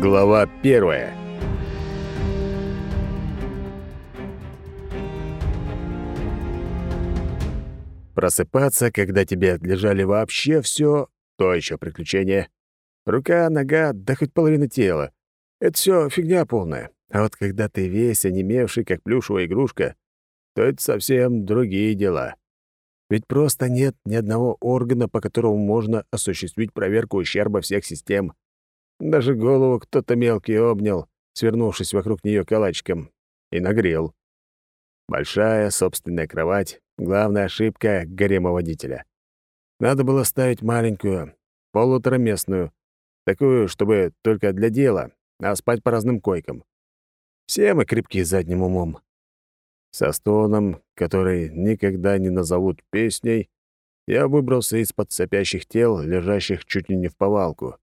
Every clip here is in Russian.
Глава первая. Просыпаться, когда тебе отлежали вообще все, то еще приключение. Рука, нога, да хоть половина тела. Это все фигня полная. А вот когда ты весь онемевший, как плюшевая игрушка, то это совсем другие дела. Ведь просто нет ни одного органа, по которому можно осуществить проверку ущерба всех систем. Даже голову кто-то мелкий обнял, свернувшись вокруг нее калачиком, и нагрел. Большая собственная кровать — главная ошибка гарема водителя. Надо было ставить маленькую, полутораместную, такую, чтобы только для дела, а спать по разным койкам. Все мы крепки задним умом. Со стоном, который никогда не назовут песней, я выбрался из-под сопящих тел, лежащих чуть ли не в повалку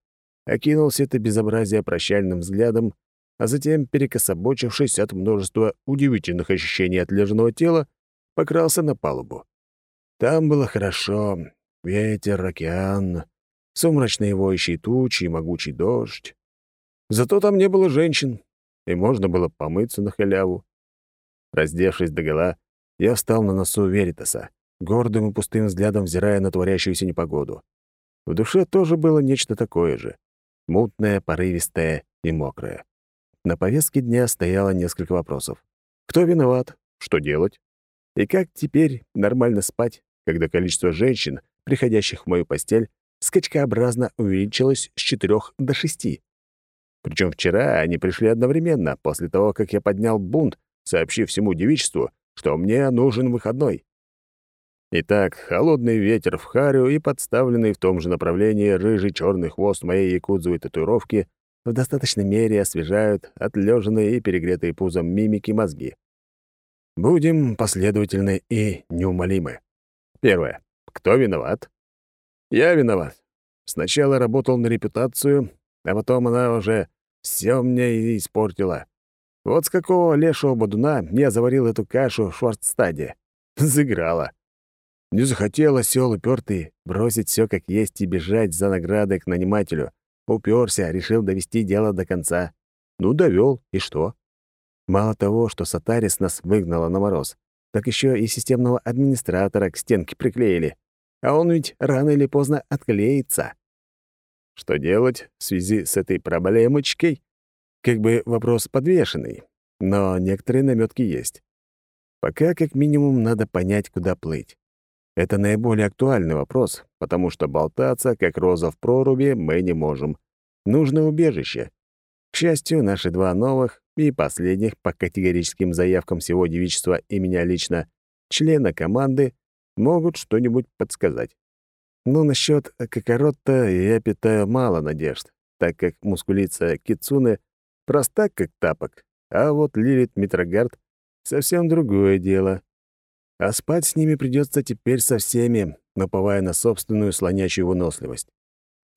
окинул все это безобразие прощальным взглядом, а затем, перекособочившись от множества удивительных ощущений отлеженного тела, покрался на палубу. Там было хорошо. Ветер, океан, сумрачные воющие тучи и могучий дождь. Зато там не было женщин, и можно было помыться на халяву. Раздевшись догола, я встал на носу Веритаса, гордым и пустым взглядом взирая на творящуюся непогоду. В душе тоже было нечто такое же мутная, порывистая и мокрая. На повестке дня стояло несколько вопросов. Кто виноват? Что делать? И как теперь нормально спать, когда количество женщин, приходящих в мою постель, скачкообразно увеличилось с четырех до шести? Причем вчера они пришли одновременно, после того, как я поднял бунт, сообщив всему девичеству, что мне нужен выходной. Итак, холодный ветер в харю и подставленный в том же направлении рыжий черный хвост моей якудзовой татуировки в достаточной мере освежают отлеженные и перегретые пузом мимики мозги. Будем последовательны и неумолимы. Первое. Кто виноват? Я виноват. Сначала работал на репутацию, а потом она уже все мне испортила. Вот с какого лешего бодуна я заварил эту кашу в Шварцстаде. Заиграла. Не захотел осёл упертый бросить все как есть и бежать за наградой к нанимателю. Уперся, решил довести дело до конца. Ну, довел, и что? Мало того, что Сатарис нас выгнала на мороз, так еще и системного администратора к стенке приклеили. А он ведь рано или поздно отклеится. Что делать в связи с этой проблемочкой? Как бы вопрос подвешенный, но некоторые намётки есть. Пока как минимум надо понять, куда плыть. Это наиболее актуальный вопрос, потому что болтаться, как роза в проруби, мы не можем. Нужно убежище. К счастью, наши два новых и последних по категорическим заявкам всего девичества и меня лично члена команды могут что-нибудь подсказать. Но насчет Кокоротта я питаю мало надежд, так как мускулица Кицуны проста, как тапок, а вот Лилит Митрогард — совсем другое дело. А спать с ними придется теперь со всеми, наповая на собственную слонящую выносливость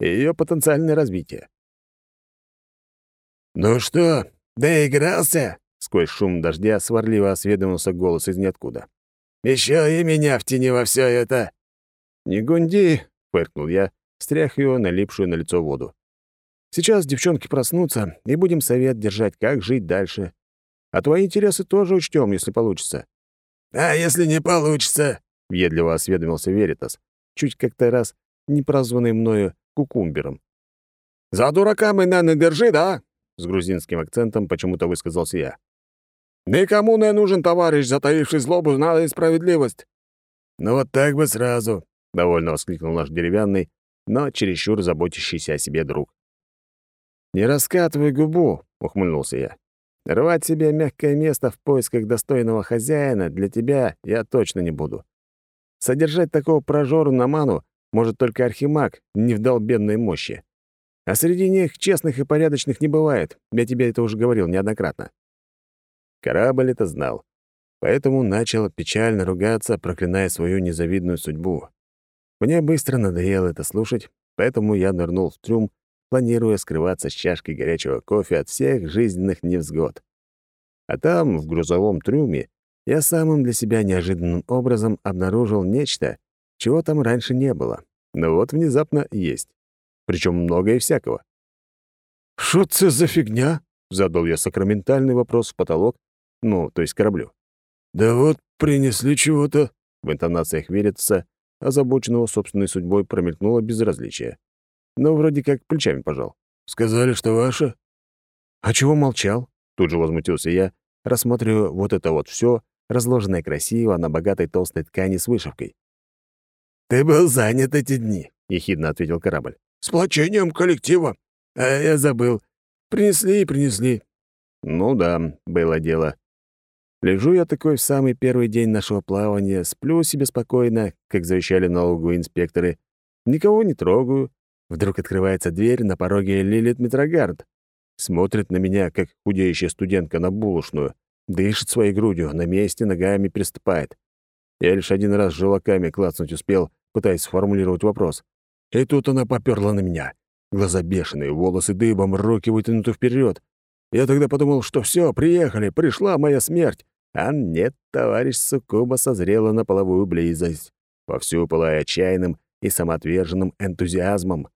и ее потенциальное развитие. «Ну что, доигрался?» — сквозь шум дождя сварливо осведомился голос из ниоткуда. Еще и меня втяни во все это!» «Не гунди!» — фыркнул я, стряхивая налипшую на лицо воду. «Сейчас девчонки проснутся, и будем совет держать, как жить дальше. А твои интересы тоже учтем, если получится. «А если не получится?» — въедливо осведомился Веритас, чуть как-то раз не прозванный мною кукумбером. «За дурака меня не держи, да?» — с грузинским акцентом почему-то высказался я. «Никому не нужен товарищ, затаивший злобу на справедливость». «Ну вот так бы сразу», — довольно воскликнул наш деревянный, но чересчур заботящийся о себе друг. «Не раскатывай губу», — ухмыльнулся я. Рвать себе мягкое место в поисках достойного хозяина для тебя я точно не буду. Содержать такого прожору на ману может только архимаг невдолбенной мощи. А среди них честных и порядочных не бывает, я тебе это уже говорил неоднократно. Корабль это знал, поэтому начал печально ругаться, проклиная свою незавидную судьбу. Мне быстро надоело это слушать, поэтому я нырнул в трюм планируя скрываться с чашкой горячего кофе от всех жизненных невзгод. А там, в грузовом трюме, я самым для себя неожиданным образом обнаружил нечто, чего там раньше не было. Но вот внезапно есть. Причем много и всякого. «Что это за фигня?» — задал я сакраментальный вопрос в потолок, ну, то есть кораблю. «Да вот, принесли чего-то», — в интонациях верится, озабоченного собственной судьбой промелькнуло безразличие. Но вроде как плечами пожал. «Сказали, что ваше?» «А чего молчал?» — тут же возмутился я, рассматривая вот это вот все, разложенное красиво на богатой толстой ткани с вышивкой. «Ты был занят эти дни», — ехидно ответил корабль. «Сплочением коллектива. А я забыл. Принесли и принесли». Ну да, было дело. Лежу я такой в самый первый день нашего плавания, сплю себе спокойно, как завещали налоговые инспекторы. Никого не трогаю. Вдруг открывается дверь, на пороге Лилит Митрогард. Смотрит на меня, как худеющая студентка на булочную. Дышит своей грудью, на месте ногами приступает. Я лишь один раз желаками клацнуть успел, пытаясь сформулировать вопрос. И тут она поперла на меня. Глаза бешеные, волосы дыбом, руки вытянуты вперед. Я тогда подумал, что все, приехали, пришла моя смерть. А нет, товарищ Сукуба созрела на половую близость, вовсю пылая отчаянным и самоотверженным энтузиазмом.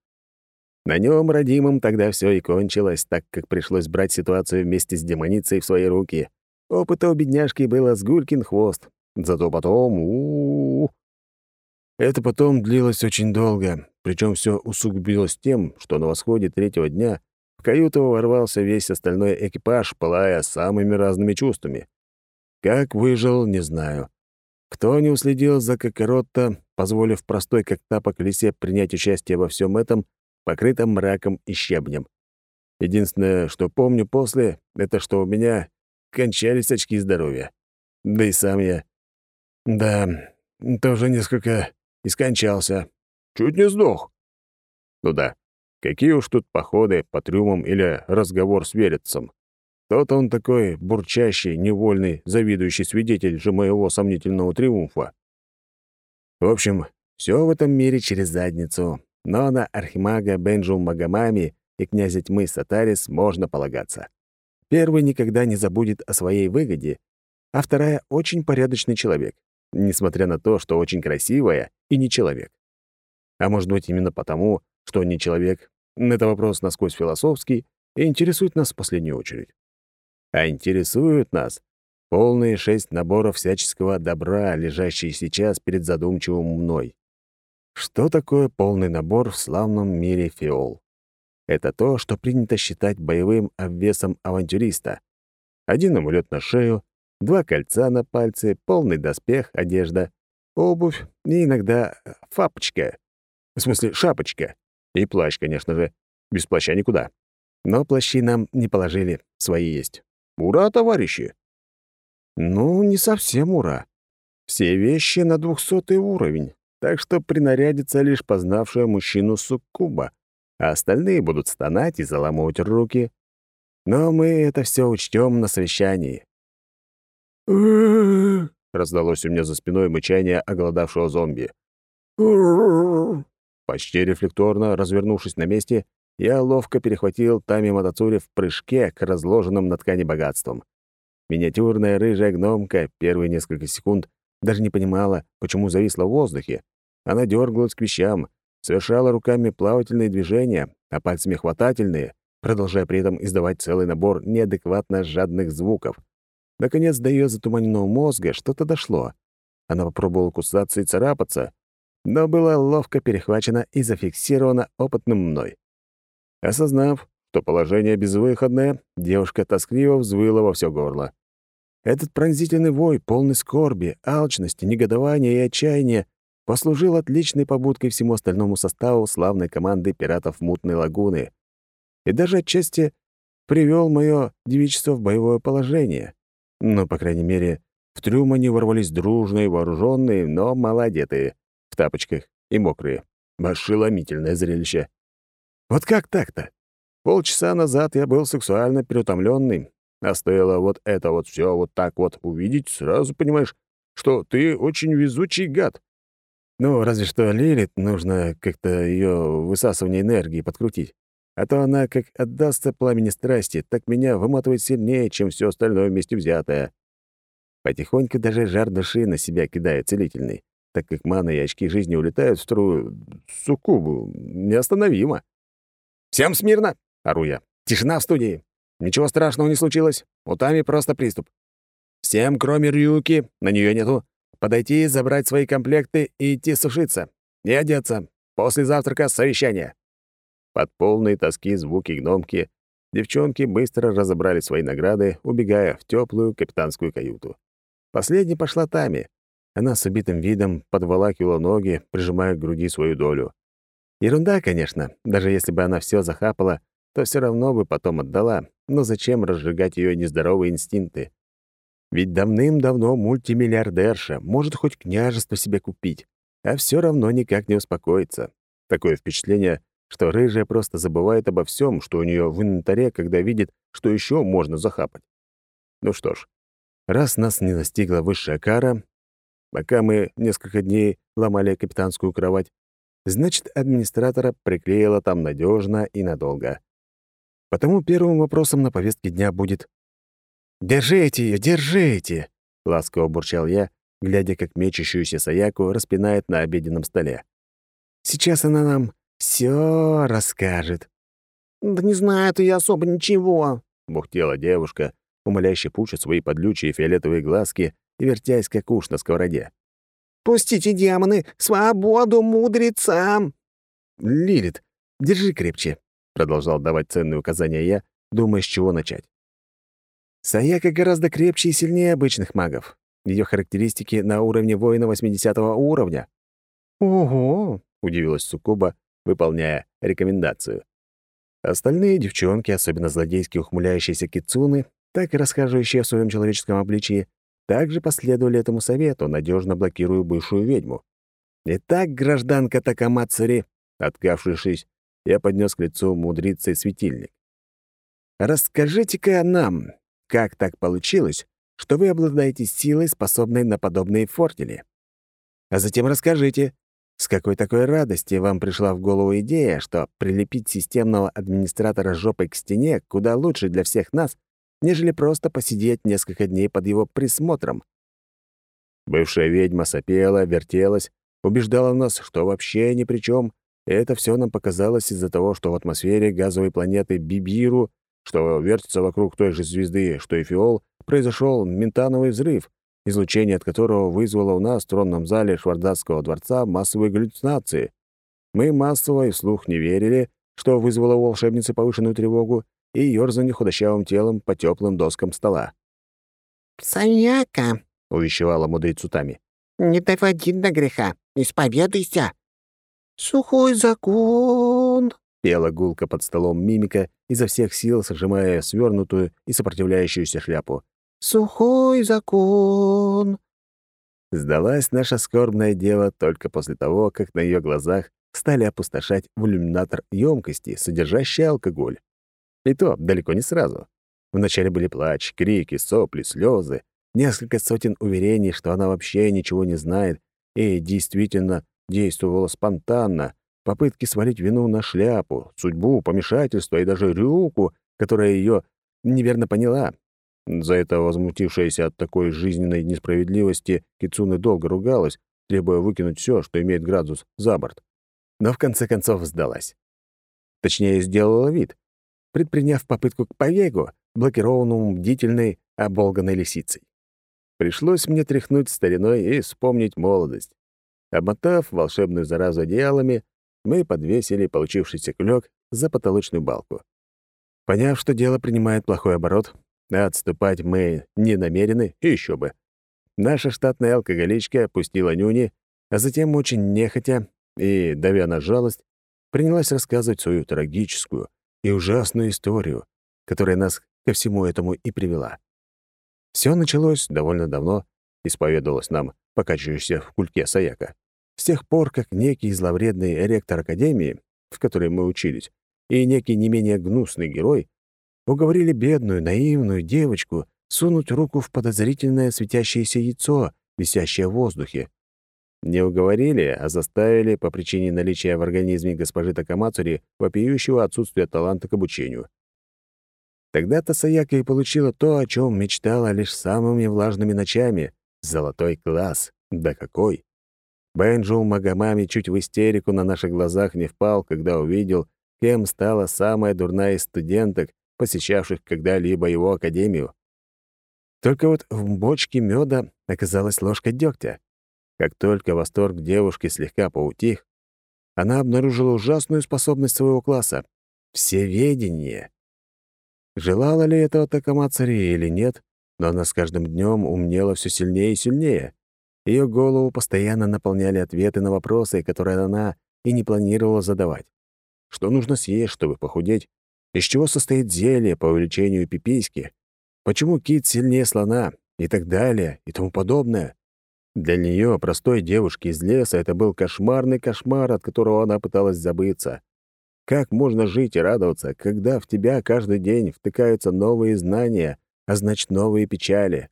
На нем, родимом, тогда все и кончилось, так как пришлось брать ситуацию вместе с демоницей в свои руки. Опыта у бедняжки было с гулькин хвост. Зато потом... У -у -у. Это потом длилось очень долго, причем все усугубилось тем, что на восходе третьего дня в каюту ворвался весь остальной экипаж, пылая самыми разными чувствами. Как выжил, не знаю. Кто не уследил за Кокоротто, позволив простой как тапок лисе принять участие во всем этом, покрытом мраком и щебнем. Единственное, что помню после, это что у меня кончались очки здоровья. Да и сам я... Да, тоже несколько искончался. Чуть не сдох. Ну да, какие уж тут походы по трюмам или разговор с верицем. Тот он такой бурчащий, невольный, завидующий свидетель же моего сомнительного триумфа. В общем, все в этом мире через задницу, но на архимага Бенджу Магомами и князя тьмы Сатарис можно полагаться. Первый никогда не забудет о своей выгоде, а вторая — очень порядочный человек, несмотря на то, что очень красивая и не человек. А может быть, именно потому, что не человек, это вопрос насквозь философский и интересует нас в последнюю очередь. А интересуют нас полные шесть наборов всяческого добра, лежащие сейчас перед задумчивым мной. Что такое полный набор в славном мире фиол? Это то, что принято считать боевым обвесом авантюриста. Один амулет на шею, два кольца на пальцы, полный доспех, одежда, обувь и иногда фапочка. В смысле, шапочка. И плащ, конечно же. Без плаща никуда. Но плащи нам не положили, свои есть. Ура, товарищи! Ну, не совсем ура. Все вещи на двухсотый уровень, так что принарядится лишь познавшая мужчину суккуба, а остальные будут стонать и заламывать руки. Но мы это все учтем на совещании. раздалось у меня за спиной мычание оголодавшего зомби. Почти рефлекторно, развернувшись на месте, я ловко перехватил Тами Матацури в прыжке к разложенным на ткани богатствам. Миниатюрная рыжая гномка первые несколько секунд даже не понимала, почему зависла в воздухе. Она дергалась к вещам, совершала руками плавательные движения, а пальцами хватательные, продолжая при этом издавать целый набор неадекватно жадных звуков. Наконец, до ее затуманенного мозга что-то дошло. Она попробовала кусаться и царапаться, но была ловко перехвачена и зафиксирована опытным мной. Осознав, что положение безвыходное, девушка тоскливо взвыла во все горло. Этот пронзительный вой, полный скорби, алчности, негодования и отчаяния, послужил отличной побудкой всему остальному составу славной команды пиратов Мутной Лагуны и даже отчасти привел мое девичество в боевое положение. Ну, по крайней мере, в трюм они ворвались дружные, вооруженные, но малоодетые, в тапочках и мокрые. Ошеломительное зрелище. Вот как так-то? Полчаса назад я был сексуально переутомленный, а стоило вот это вот все вот так вот увидеть, сразу понимаешь, что ты очень везучий гад. Ну, разве что Лилит нужно как-то ее высасывание энергии подкрутить. А то она, как отдастся пламени страсти, так меня выматывает сильнее, чем все остальное вместе взятое. Потихоньку даже жар души на себя кидает целительный, так как мана и очки жизни улетают в струю суккубу. Неостановимо. «Всем смирно!» — ору я. Тишина в студии. Ничего страшного не случилось. У Тами просто приступ. Всем, кроме Рюки, на нее нету, подойти, забрать свои комплекты и идти сушиться. И одеться. После завтрака совещание». Под полные тоски звуки гномки девчонки быстро разобрали свои награды, убегая в теплую капитанскую каюту. Последней пошла Тами. Она с убитым видом подволакивала ноги, прижимая к груди свою долю. Ерунда, конечно. Даже если бы она все захапала, то все равно бы потом отдала. Но зачем разжигать ее нездоровые инстинкты? Ведь давным-давно мультимиллиардерша может хоть княжество себе купить, а все равно никак не успокоится. Такое впечатление, что рыжая просто забывает обо всем, что у нее в инвентаре, когда видит, что еще можно захапать. Ну что ж, раз нас не настигла высшая кара, пока мы несколько дней ломали капитанскую кровать, значит, администратора приклеила там надежно и надолго. Потому первым вопросом на повестке дня будет «Держите ее, держите!» — ласково бурчал я, глядя, как мечущуюся Саяку распинает на обеденном столе. «Сейчас она нам все расскажет». «Да не знаю ты я особо ничего», — бухтела девушка, умоляюще пуча свои подлючие фиолетовые глазки и вертясь, как уж на сковороде. «Пустите, демоны, свободу мудрецам!» «Лилит, держи крепче», — продолжал давать ценные указания я, думая, с чего начать. Саяка гораздо крепче и сильнее обычных магов. Ее характеристики на уровне воина 80 уровня. «Ого!» — удивилась Сукуба, выполняя рекомендацию. Остальные девчонки, особенно злодейски ухмыляющиеся кицуны, так и расхаживающие в своем человеческом обличии, также последовали этому совету, надежно блокируя бывшую ведьму. «Итак, гражданка Такамацури», откавшись, я поднес к лицу мудрицы светильник. «Расскажите-ка нам, как так получилось, что вы обладаете силой, способной на подобные фортели? А затем расскажите, с какой такой радости вам пришла в голову идея, что прилепить системного администратора жопой к стене куда лучше для всех нас, нежели просто посидеть несколько дней под его присмотром? Бывшая ведьма сопела, вертелась, убеждала нас, что вообще ни при чем, это все нам показалось из-за того, что в атмосфере газовой планеты Бибиру что вертится вокруг той же звезды, что и Фиол, произошел ментановый взрыв, излучение от которого вызвало у нас в тронном зале Швардатского дворца массовые галлюцинации. Мы массово и вслух не верили, что вызвало у волшебницы повышенную тревогу и ёрзание худощавым телом по теплым доскам стола. «Саяка», — увещевала мудрицу Тами, — «не доводи до греха, исповедуйся. Сухой закон, пела гулка под столом мимика, изо всех сил сжимая свернутую и сопротивляющуюся шляпу. «Сухой закон!» Сдалась наша скорбное дело только после того, как на ее глазах стали опустошать в иллюминатор емкости, содержащие алкоголь. И то далеко не сразу. Вначале были плач, крики, сопли, слезы, несколько сотен уверений, что она вообще ничего не знает и действительно действовала спонтанно, попытки свалить вину на шляпу, судьбу, помешательство и даже Рюку, которая ее неверно поняла. За это возмутившаяся от такой жизненной несправедливости Кицуны долго ругалась, требуя выкинуть все, что имеет градус, за борт. Но в конце концов сдалась. Точнее, сделала вид, предприняв попытку к побегу, блокированному бдительной, оболганной лисицей. Пришлось мне тряхнуть стариной и вспомнить молодость. Обмотав волшебную заразу одеялами, мы подвесили получившийся кулек за потолочную балку. Поняв, что дело принимает плохой оборот, а отступать мы не намерены, еще бы. Наша штатная алкоголичка опустила нюни, а затем очень нехотя и, давя на жалость, принялась рассказывать свою трагическую и ужасную историю, которая нас ко всему этому и привела. Все началось довольно давно, исповедовалась нам покачивающаяся в кульке Саяка. С тех пор, как некий зловредный ректор Академии, в которой мы учились, и некий не менее гнусный герой уговорили бедную, наивную девочку сунуть руку в подозрительное светящееся яйцо, висящее в воздухе. Не уговорили, а заставили по причине наличия в организме госпожи Такамацури вопиющего отсутствия таланта к обучению. Тогда-то Саяка и получила то, о чем мечтала лишь самыми влажными ночами — золотой класс. Да какой! Бенджу Магомами чуть в истерику на наших глазах не впал, когда увидел, кем стала самая дурная из студенток, посещавших когда-либо его академию. Только вот в бочке меда оказалась ложка дегтя. Как только восторг девушки слегка поутих, она обнаружила ужасную способность своего класса — всеведение. Желала ли этого Такамацари или нет, но она с каждым днем умнела все сильнее и сильнее. Ее голову постоянно наполняли ответы на вопросы, которые она и не планировала задавать. Что нужно съесть, чтобы похудеть? Из чего состоит зелье по увеличению пиписьки? Почему кит сильнее слона? И так далее, и тому подобное. Для нее, простой девушки из леса, это был кошмарный кошмар, от которого она пыталась забыться. Как можно жить и радоваться, когда в тебя каждый день втыкаются новые знания, а значит, новые печали?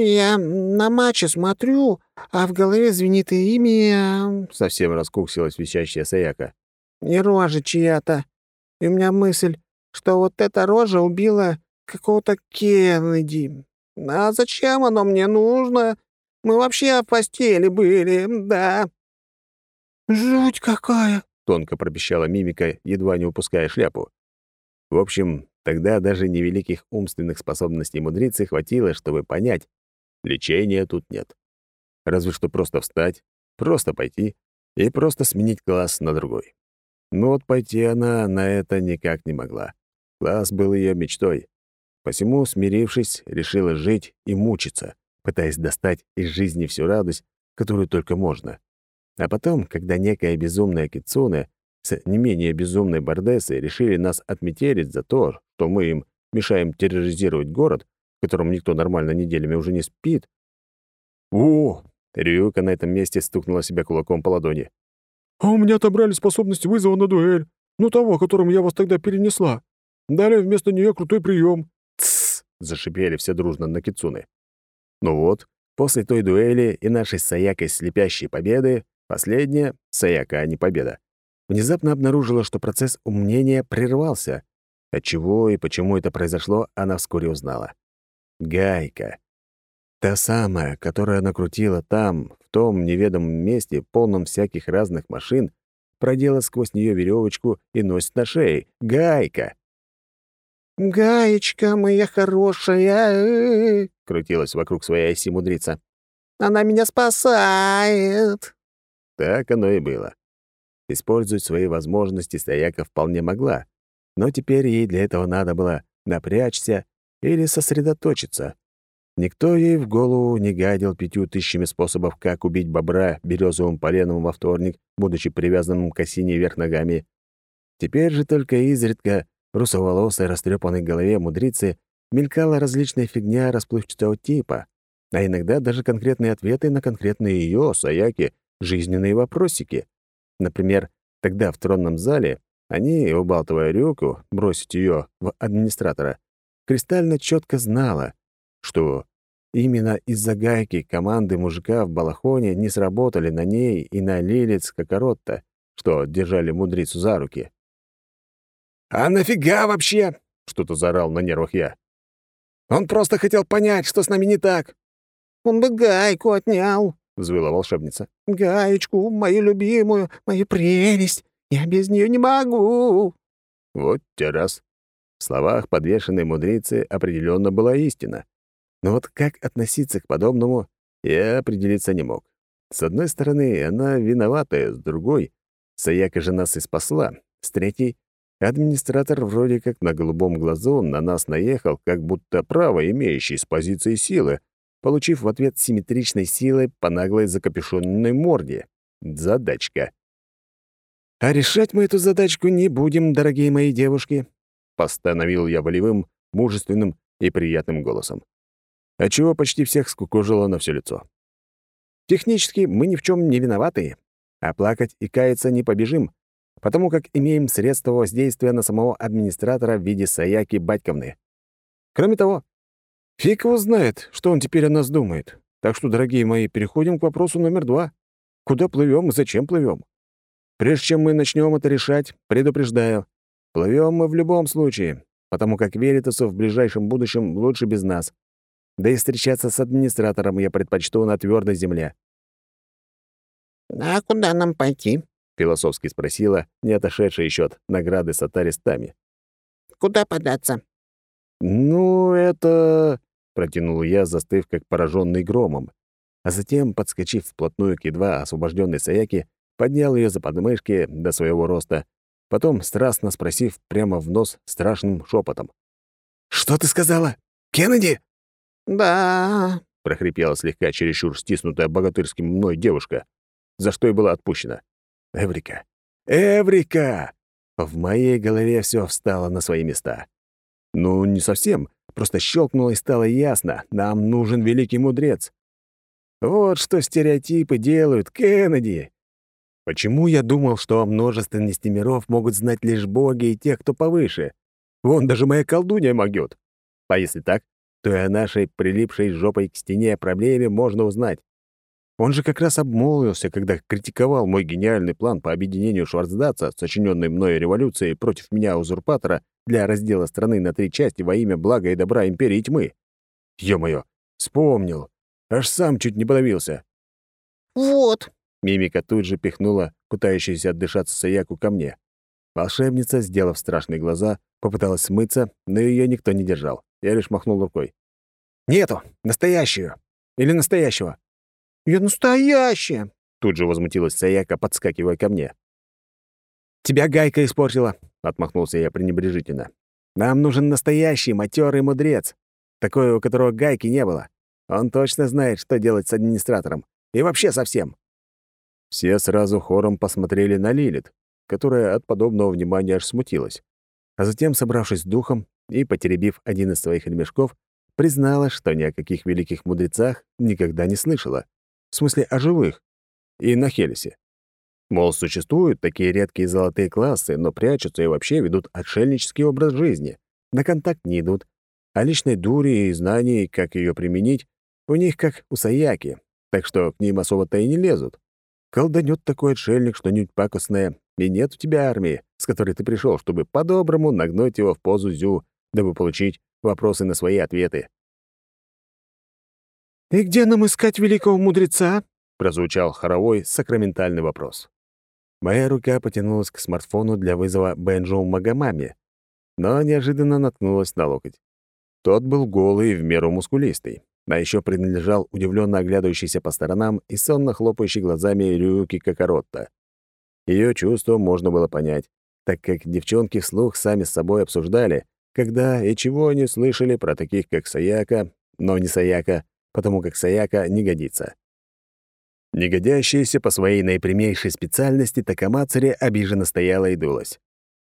«Я на матче смотрю, а в голове звенит имя...» Совсем раскуксилась висящая Саяка. «И рожа чья-то. И у меня мысль, что вот эта рожа убила какого-то Кеннеди. А зачем оно мне нужно? Мы вообще в постели были, да». «Жуть какая!» — тонко пропищала мимика, едва не упуская шляпу. В общем, тогда даже невеликих умственных способностей мудрицы хватило, чтобы понять, лечения тут нет. Разве что просто встать, просто пойти и просто сменить класс на другой. Но вот пойти она на это никак не могла. Класс был ее мечтой. Посему, смирившись, решила жить и мучиться, пытаясь достать из жизни всю радость, которую только можно. А потом, когда некая безумная кицуне с не менее безумной бардессой решили нас отметелить за то, что мы им мешаем терроризировать город, в котором никто нормально неделями уже не спит. «О!» — Рюка на этом месте стукнула себя кулаком по ладони. «А у меня отобрали способность вызова на дуэль. Ну, того, которым я вас тогда перенесла. Дали вместо нее крутой прием. «Тссс!» — зашипели все дружно на Кицуны. Ну вот, после той дуэли и нашей Саякой слепящей победы, последняя, Саяка, а не победа, внезапно обнаружила, что процесс умнения прервался. Отчего и почему это произошло, она вскоре узнала. Гайка. Та самая, которая накрутила там, в том неведомом месте, полном всяких разных машин, продела сквозь нее веревочку и носит на шее. Гайка! «Гаечка моя хорошая!» — крутилась вокруг своей оси мудрица. «Она меня спасает!» Так оно и было. Использовать свои возможности Стояка вполне могла, но теперь ей для этого надо было напрячься или сосредоточиться. Никто ей в голову не гадил пятью тысячами способов, как убить бобра березовым поленом во вторник, будучи привязанным к осине вверх ногами. Теперь же только изредка русоволосой растрепанной голове мудрицы мелькала различная фигня расплывчатого типа, а иногда даже конкретные ответы на конкретные ее, Саяки, жизненные вопросики. Например, тогда в тронном зале они, убалтывая Рюку, бросить ее в администратора, кристально четко знала, что именно из-за гайки команды мужика в балахоне не сработали на ней и на Лилец Кокоротта, что держали мудрицу за руки. «А нафига вообще?» — что-то заорал на нервах я. «Он просто хотел понять, что с нами не так». «Он бы гайку отнял», — взвыла волшебница. «Гаечку, мою любимую, мою прелесть. Я без нее не могу». Вот те раз. В словах подвешенной мудрицы определенно была истина. Но вот как относиться к подобному, я определиться не мог. С одной стороны, она виноватая, с другой — Саяка же нас и спасла, с третьей Администратор вроде как на голубом глазу на нас наехал, как будто право имеющий с позиции силы, получив в ответ симметричной силой по наглой закапюшонной морде. Задачка. «А решать мы эту задачку не будем, дорогие мои девушки», — постановил я волевым, мужественным и приятным голосом. Отчего почти всех скукожило на все лицо. «Технически мы ни в чем не виноваты, а плакать и каяться не побежим, потому как имеем средства воздействия на самого администратора в виде Саяки Батьковны. Кроме того, фиг его знает, что он теперь о нас думает. Так что, дорогие мои, переходим к вопросу номер два. Куда плывем и зачем плывем? Прежде чем мы начнем это решать, предупреждаю, плывем мы в любом случае, потому как Веритасу в ближайшем будущем лучше без нас. Да и встречаться с администратором я предпочту на твердой земле. «А куда нам пойти?» философски спросила, не отошедшая еще от награды Сатари Стами. «Куда податься?» «Ну, это...» — протянул я, застыв как пораженный громом. А затем, подскочив вплотную к едва освобожденной Саяке, поднял ее за подмышки до своего роста, потом страстно спросив прямо в нос страшным шепотом. «Что ты сказала? Кеннеди?» «Да...» — прохрипела слегка чересчур стиснутая богатырским мной девушка, за что и была отпущена. «Эврика! Эврика!» В моей голове все встало на свои места. Ну, не совсем, просто щелкнуло и стало ясно, нам нужен великий мудрец. Вот что стереотипы делают, Кеннеди. Почему я думал, что о множественности миров могут знать лишь боги и те, кто повыше? Вон даже моя колдунья могет. А если так, то и о нашей прилипшей жопой к стене проблеме можно узнать. Он же как раз обмолвился, когда критиковал мой гениальный план по объединению Шварцдатца, сочиненный мною революцией против меня, узурпатора, для раздела страны на три части во имя блага и добра империи тьмы. Ё-моё, вспомнил. Аж сам чуть не подавился. «Вот». Мимика тут же пихнула пытающуюся отдышаться Саяку ко мне. Волшебница, сделав страшные глаза, попыталась смыться, но ее никто не держал. Я лишь махнул рукой. «Нету! Настоящую! Или настоящего!» «Я настоящая!» Тут же возмутилась Саяка, подскакивая ко мне. «Тебя гайка испортила», — отмахнулся я пренебрежительно. «Нам нужен настоящий матерый мудрец, такой, у которого гайки не было. Он точно знает, что делать с администратором. И вообще совсем». Все сразу хором посмотрели на Лилит, которая от подобного внимания аж смутилась. А затем, собравшись с духом и потеребив один из своих ремешков, призналась, что ни о каких великих мудрецах никогда не слышала. В смысле, о живых. И на Хелисе. Мол, существуют такие редкие золотые классы, но прячутся и вообще ведут отшельнический образ жизни. На контакт не идут. А личной дури и знаний, как ее применить, у них как у Саяки, так что к ним особо-то и не лезут. Колданет такой отшельник что-нибудь пакостное, и нет у тебя армии, с которой ты пришел, чтобы по-доброму нагнуть его в позу зю, дабы получить вопросы на свои ответы. «И где нам искать великого мудреца?» — прозвучал хоровой сакраментальный вопрос. Моя рука потянулась к смартфону для вызова Бенджоу Магомами, но неожиданно наткнулась на локоть. Тот был голый и в меру мускулистый, а еще принадлежал удивленно оглядывающийся по сторонам и сонно хлопающий глазами Рюки Кокоротта. Ее чувство можно было понять, так как девчонки вслух сами с собой обсуждали, когда и чего они слышали про таких, как Саяка, но не Саяка, потому как Саяка не годится. Негодящаяся по своей наипрямейшей специальности Такамацари обиженно стояла и дулась.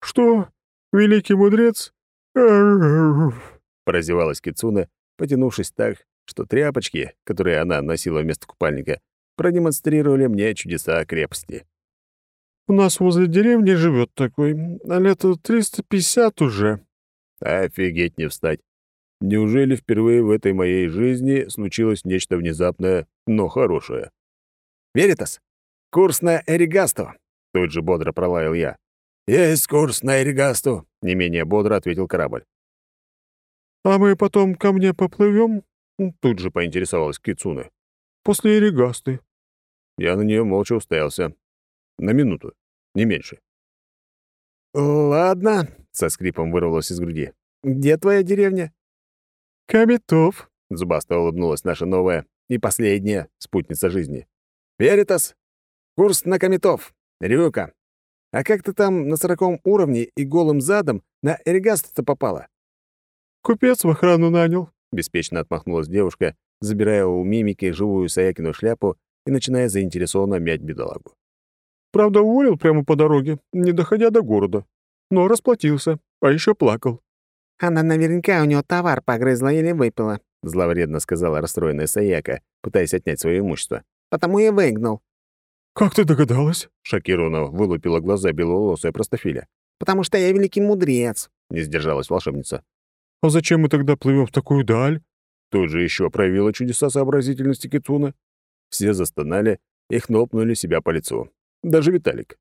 «Что? Великий мудрец?» Прозевалась Кицуна, потянувшись так, что тряпочки, которые она носила вместо купальника, продемонстрировали мне чудеса крепости. «У нас возле деревни живет такой, а лет 350 уже». Офигеть не встать. Неужели впервые в этой моей жизни случилось нечто внезапное, но хорошее? «Веритас, курс на Эригасту!» — тут же бодро пролаял я. «Есть курс на Эригасту!» — не менее бодро ответил корабль. «А мы потом ко мне поплывем?» — тут же поинтересовалась Кицуна. «После Эригасты». Я на нее молча уставился. На минуту, не меньше. «Ладно», — со скрипом вырвалось из груди. «Где твоя деревня?» «Каметов», — зубасто улыбнулась наша новая и последняя спутница жизни. «Веритас, курс на Каметов, Рюка. А как ты там на сороковом уровне и голым задом на Эригаст-то попала?» «Купец в охрану нанял», — беспечно отмахнулась девушка, забирая у мимики живую Саякину шляпу и начиная заинтересованно мять бедолагу. «Правда, уволил прямо по дороге, не доходя до города. Но расплатился, а еще плакал. Она наверняка у него товар погрызла или выпила», — зловредно сказала расстроенная Саяка, пытаясь отнять свое имущество. «Потому и выгнал». «Как ты догадалась?» — шокированно вылупила глаза беловолосая простофиля. «Потому что я великий мудрец», — не сдержалась волшебница. «А зачем мы тогда плывем в такую даль?» Тут же еще проявила чудеса сообразительности Кицуна. Все застонали и хлопнули себя по лицу. Даже Виталик.